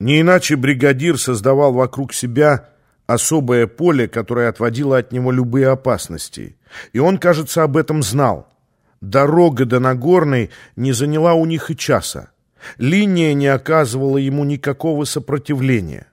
Не иначе бригадир создавал вокруг себя особое поле, которое отводило от него любые опасности. И он, кажется, об этом знал. Дорога до Нагорной не заняла у них и часа. Линия не оказывала ему никакого сопротивления.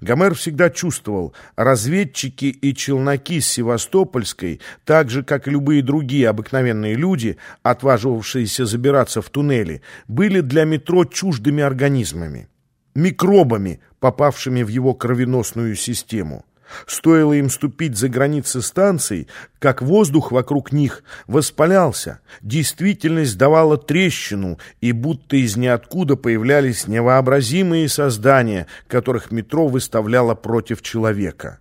Гомер всегда чувствовал, разведчики и челноки с Севастопольской, так же, как и любые другие обыкновенные люди, отваживавшиеся забираться в туннели, были для метро чуждыми организмами микробами, попавшими в его кровеносную систему. Стоило им ступить за границы станций, как воздух вокруг них воспалялся, действительность давала трещину, и будто из ниоткуда появлялись невообразимые создания, которых метро выставляло против человека.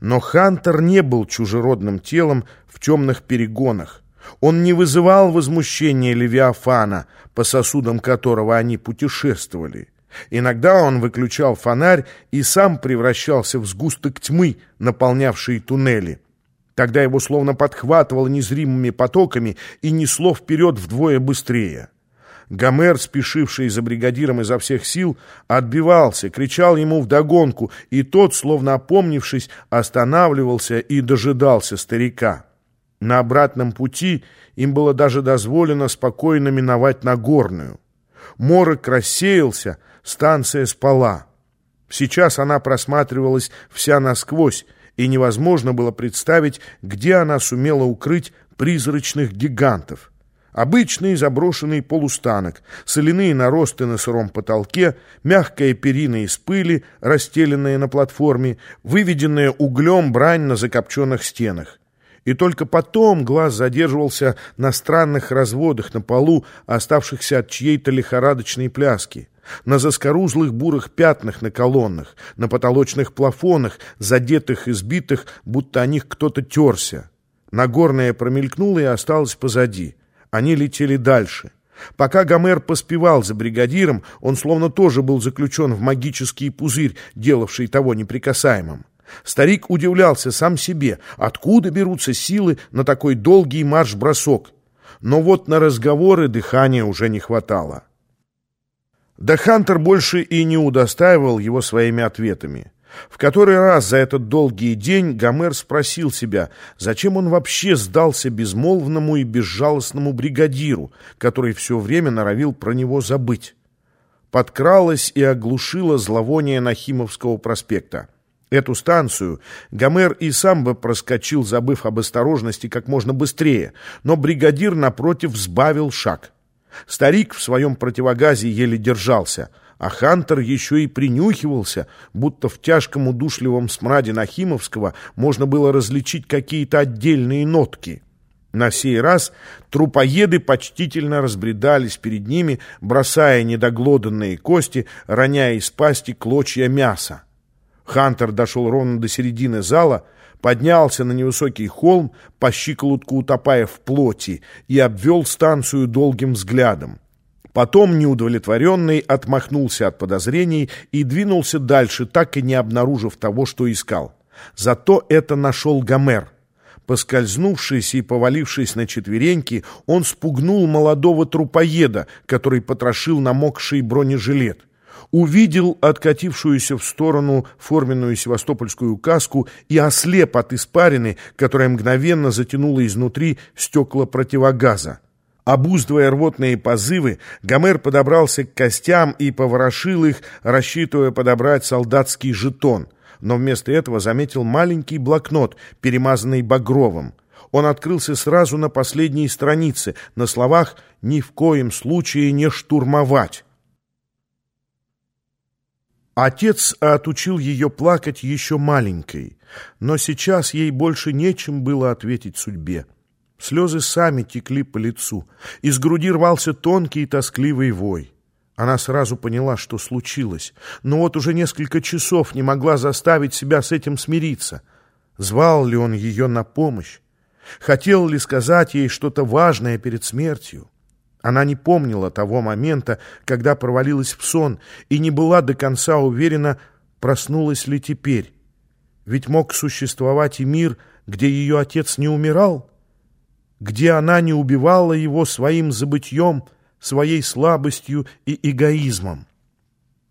Но Хантер не был чужеродным телом в темных перегонах. Он не вызывал возмущения Левиафана, по сосудам которого они путешествовали. Иногда он выключал фонарь и сам превращался в сгусток тьмы, наполнявший туннели. Тогда его словно подхватывало незримыми потоками и несло вперед вдвое быстрее. Гомер, спешивший за бригадиром изо всех сил, отбивался, кричал ему вдогонку, и тот, словно опомнившись, останавливался и дожидался старика. На обратном пути им было даже дозволено спокойно миновать Нагорную. Морок рассеялся, станция спала. Сейчас она просматривалась вся насквозь, и невозможно было представить, где она сумела укрыть призрачных гигантов. Обычный заброшенный полустанок, соляные наросты на сыром потолке, мягкая перина из пыли, расстеленная на платформе, выведенная углем брань на закопченных стенах. И только потом глаз задерживался на странных разводах на полу, оставшихся от чьей-то лихорадочной пляски на заскорузлых бурых пятнах на колоннах, на потолочных плафонах, задетых и сбитых, будто о них кто-то терся. Нагорная промелькнула и осталась позади. Они летели дальше. Пока Гомер поспевал за бригадиром, он словно тоже был заключен в магический пузырь, делавший того неприкасаемым. Старик удивлялся сам себе, откуда берутся силы на такой долгий марш-бросок. Но вот на разговоры дыхания уже не хватало. Да Хантер больше и не удостаивал его своими ответами. В который раз за этот долгий день Гомер спросил себя, зачем он вообще сдался безмолвному и безжалостному бригадиру, который все время норовил про него забыть. Подкралась и оглушила зловоние Нахимовского проспекта. Эту станцию Гомер и сам бы проскочил, забыв об осторожности как можно быстрее, но бригадир, напротив, сбавил шаг. Старик в своем противогазе еле держался, а Хантер еще и принюхивался, будто в тяжком удушливом смраде Нахимовского можно было различить какие-то отдельные нотки. На сей раз трупоеды почтительно разбредались перед ними, бросая недоглоданные кости, роняя из пасти клочья мяса. Хантер дошел ровно до середины зала, поднялся на невысокий холм, по щиколотку утопая в плоти, и обвел станцию долгим взглядом. Потом, неудовлетворенный, отмахнулся от подозрений и двинулся дальше, так и не обнаружив того, что искал. Зато это нашел Гомер. Поскользнувшись и повалившись на четвереньки, он спугнул молодого трупоеда, который потрошил намокший бронежилет увидел откатившуюся в сторону форменную севастопольскую каску и ослеп от испарины, которая мгновенно затянула изнутри стекла противогаза. Обуздывая рвотные позывы, Гомер подобрался к костям и поворошил их, рассчитывая подобрать солдатский жетон, но вместо этого заметил маленький блокнот, перемазанный багровым. Он открылся сразу на последней странице, на словах «ни в коем случае не штурмовать». Отец отучил ее плакать еще маленькой, но сейчас ей больше нечем было ответить судьбе. Слезы сами текли по лицу, из груди рвался тонкий и тоскливый вой. Она сразу поняла, что случилось, но вот уже несколько часов не могла заставить себя с этим смириться. Звал ли он ее на помощь? Хотел ли сказать ей что-то важное перед смертью? Она не помнила того момента, когда провалилась в сон, и не была до конца уверена, проснулась ли теперь. Ведь мог существовать и мир, где ее отец не умирал, где она не убивала его своим забытьем, своей слабостью и эгоизмом.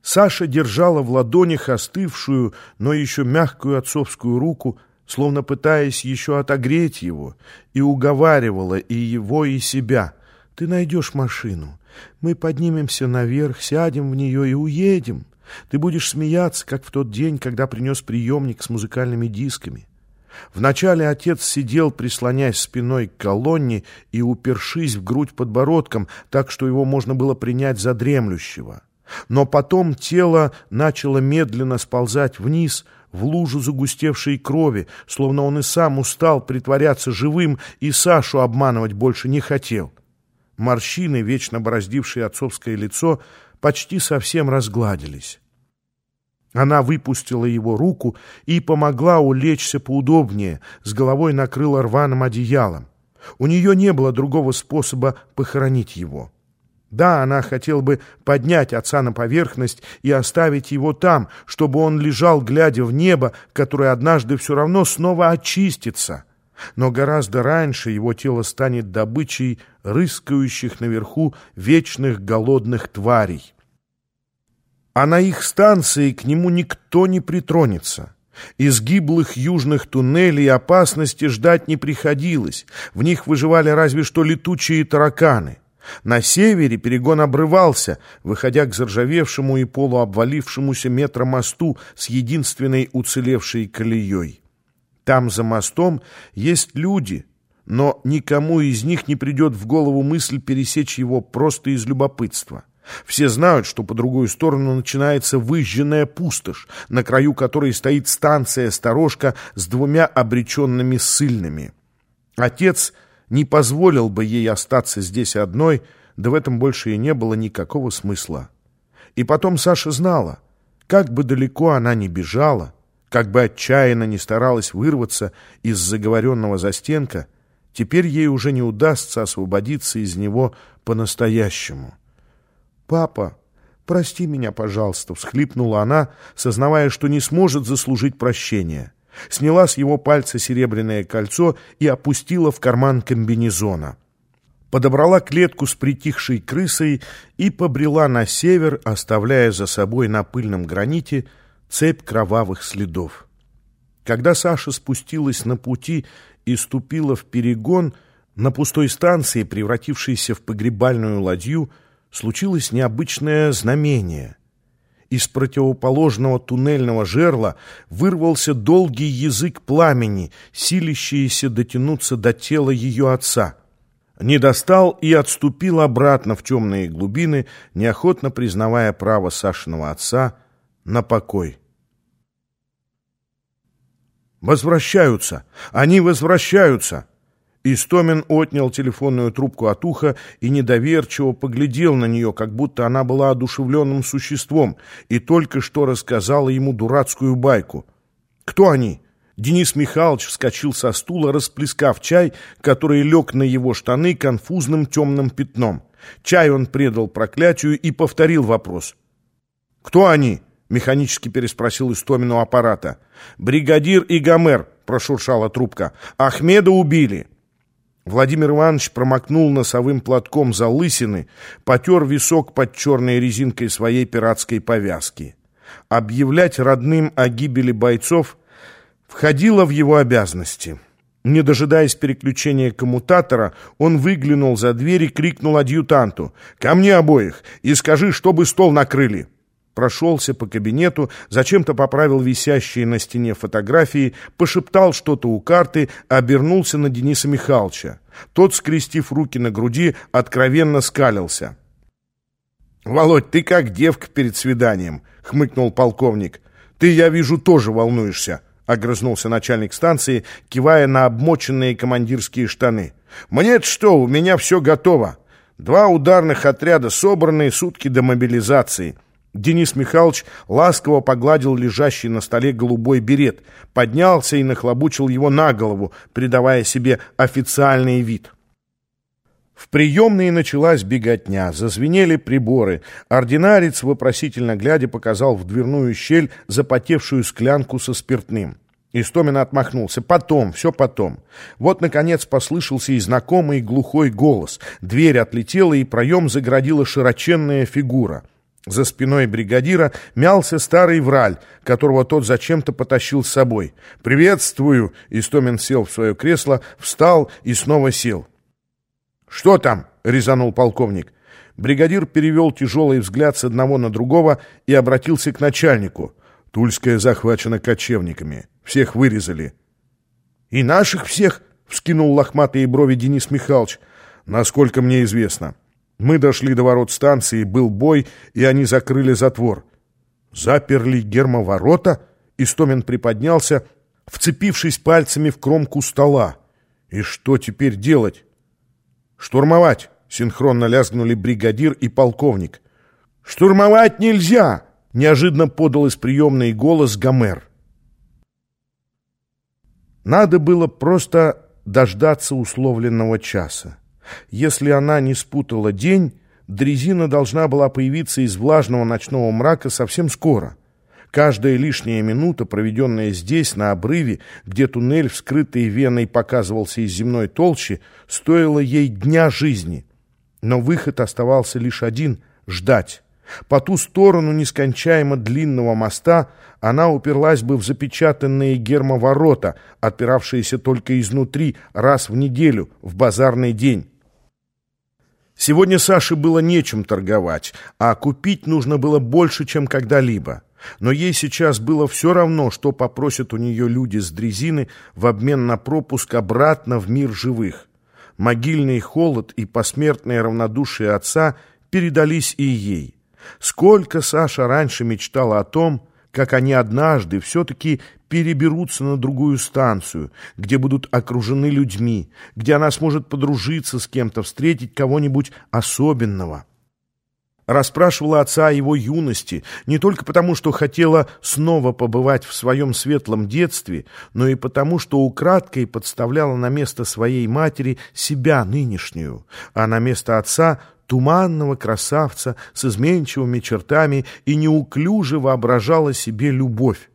Саша держала в ладонях остывшую, но еще мягкую отцовскую руку, словно пытаясь еще отогреть его, и уговаривала и его, и себя. «Ты найдешь машину. Мы поднимемся наверх, сядем в нее и уедем. Ты будешь смеяться, как в тот день, когда принес приемник с музыкальными дисками». Вначале отец сидел, прислоняясь спиной к колонне и упершись в грудь подбородком, так что его можно было принять за дремлющего. Но потом тело начало медленно сползать вниз, в лужу загустевшей крови, словно он и сам устал притворяться живым и Сашу обманывать больше не хотел. Морщины, вечно бороздившие отцовское лицо, почти совсем разгладились. Она выпустила его руку и помогла улечься поудобнее, с головой накрыла рваным одеялом. У нее не было другого способа похоронить его. Да, она хотела бы поднять отца на поверхность и оставить его там, чтобы он лежал, глядя в небо, которое однажды все равно снова очистится. Но гораздо раньше его тело станет добычей рыскающих наверху вечных голодных тварей. А на их станции к нему никто не притронется. Из гиблых южных туннелей опасности ждать не приходилось. В них выживали разве что летучие тараканы. На севере перегон обрывался, выходя к заржавевшему и полуобвалившемуся метромосту с единственной уцелевшей колеей. Там за мостом есть люди, но никому из них не придет в голову мысль пересечь его просто из любопытства. Все знают, что по другую сторону начинается выжженная пустошь, на краю которой стоит станция-сторожка с двумя обреченными ссыльными. Отец не позволил бы ей остаться здесь одной, да в этом больше и не было никакого смысла. И потом Саша знала, как бы далеко она ни бежала, как бы отчаянно не старалась вырваться из заговоренного застенка, теперь ей уже не удастся освободиться из него по-настоящему. «Папа, прости меня, пожалуйста», — всхлипнула она, сознавая, что не сможет заслужить прощения. Сняла с его пальца серебряное кольцо и опустила в карман комбинезона. Подобрала клетку с притихшей крысой и побрела на север, оставляя за собой на пыльном граните цепь кровавых следов. Когда Саша спустилась на пути и ступила в перегон, на пустой станции, превратившейся в погребальную ладью, случилось необычное знамение — из противоположного туннельного жерла вырвался долгий язык пламени, силящийся дотянуться до тела ее отца. Не достал и отступил обратно в темные глубины, неохотно признавая право Сашиного отца на покой. «Возвращаются! Они возвращаются!» Истомин отнял телефонную трубку от уха и недоверчиво поглядел на нее, как будто она была одушевленным существом и только что рассказала ему дурацкую байку. «Кто они?» Денис Михайлович вскочил со стула, расплескав чай, который лег на его штаны конфузным темным пятном. Чай он предал проклятию и повторил вопрос. «Кто они?» — механически переспросил Истомину аппарата. «Бригадир и Гомер», — прошуршала трубка. «Ахмеда убили». Владимир Иванович промокнул носовым платком залысины, потер висок под черной резинкой своей пиратской повязки. Объявлять родным о гибели бойцов входило в его обязанности. Не дожидаясь переключения коммутатора, он выглянул за дверь и крикнул адъютанту «Ко мне обоих! И скажи, чтобы стол накрыли!» Прошелся по кабинету, зачем-то поправил висящие на стене фотографии, пошептал что-то у карты, обернулся на Дениса Михайловича. Тот, скрестив руки на груди, откровенно скалился. «Володь, ты как девка перед свиданием», — хмыкнул полковник. «Ты, я вижу, тоже волнуешься», — огрызнулся начальник станции, кивая на обмоченные командирские штаны. «Мне-то что, у меня все готово. Два ударных отряда собраны, сутки до мобилизации». Денис Михайлович ласково погладил лежащий на столе голубой берет, поднялся и нахлобучил его на голову, придавая себе официальный вид. В приемной началась беготня, зазвенели приборы. Ординарец, вопросительно глядя, показал в дверную щель запотевшую склянку со спиртным. Истомин отмахнулся. «Потом, все потом». Вот, наконец, послышался и знакомый глухой голос. Дверь отлетела, и проем заградила широченная фигура. За спиной бригадира мялся старый враль, которого тот зачем-то потащил с собой. «Приветствую!» — Истомин сел в свое кресло, встал и снова сел. «Что там?» — резанул полковник. Бригадир перевел тяжелый взгляд с одного на другого и обратился к начальнику. «Тульская захвачена кочевниками. Всех вырезали». «И наших всех?» — вскинул лохматые брови Денис Михайлович. «Насколько мне известно». Мы дошли до ворот станции, был бой, и они закрыли затвор. Заперли гермоворота? Истомин приподнялся, вцепившись пальцами в кромку стола. И что теперь делать? Штурмовать! Синхронно лязгнули бригадир и полковник. «Штурмовать нельзя!» — неожиданно подал из приемной голос Гомер. Надо было просто дождаться условленного часа. Если она не спутала день, дрезина должна была появиться из влажного ночного мрака совсем скоро. Каждая лишняя минута, проведенная здесь, на обрыве, где туннель, вскрытый веной, показывался из земной толщи, стоила ей дня жизни. Но выход оставался лишь один — ждать. По ту сторону нескончаемо длинного моста она уперлась бы в запечатанные гермоворота, отпиравшиеся только изнутри раз в неделю, в базарный день. Сегодня Саше было нечем торговать, а купить нужно было больше, чем когда-либо. Но ей сейчас было все равно, что попросят у нее люди с дрезины в обмен на пропуск обратно в мир живых. Могильный холод и посмертное равнодушие отца передались и ей. Сколько Саша раньше мечтала о том, как они однажды все-таки переберутся на другую станцию, где будут окружены людьми, где она сможет подружиться с кем-то, встретить кого-нибудь особенного. Расспрашивала отца о его юности, не только потому, что хотела снова побывать в своем светлом детстве, но и потому, что украдкой подставляла на место своей матери себя нынешнюю, а на место отца туманного красавца с изменчивыми чертами и неуклюже воображала себе любовь.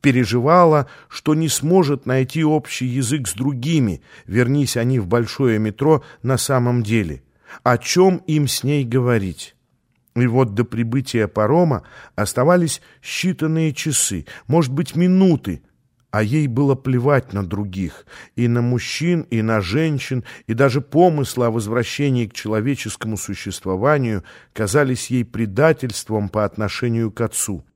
Переживала, что не сможет найти общий язык с другими, вернись они в большое метро на самом деле. О чем им с ней говорить? И вот до прибытия парома оставались считанные часы, может быть, минуты, а ей было плевать на других, и на мужчин, и на женщин, и даже помыслы о возвращении к человеческому существованию казались ей предательством по отношению к отцу.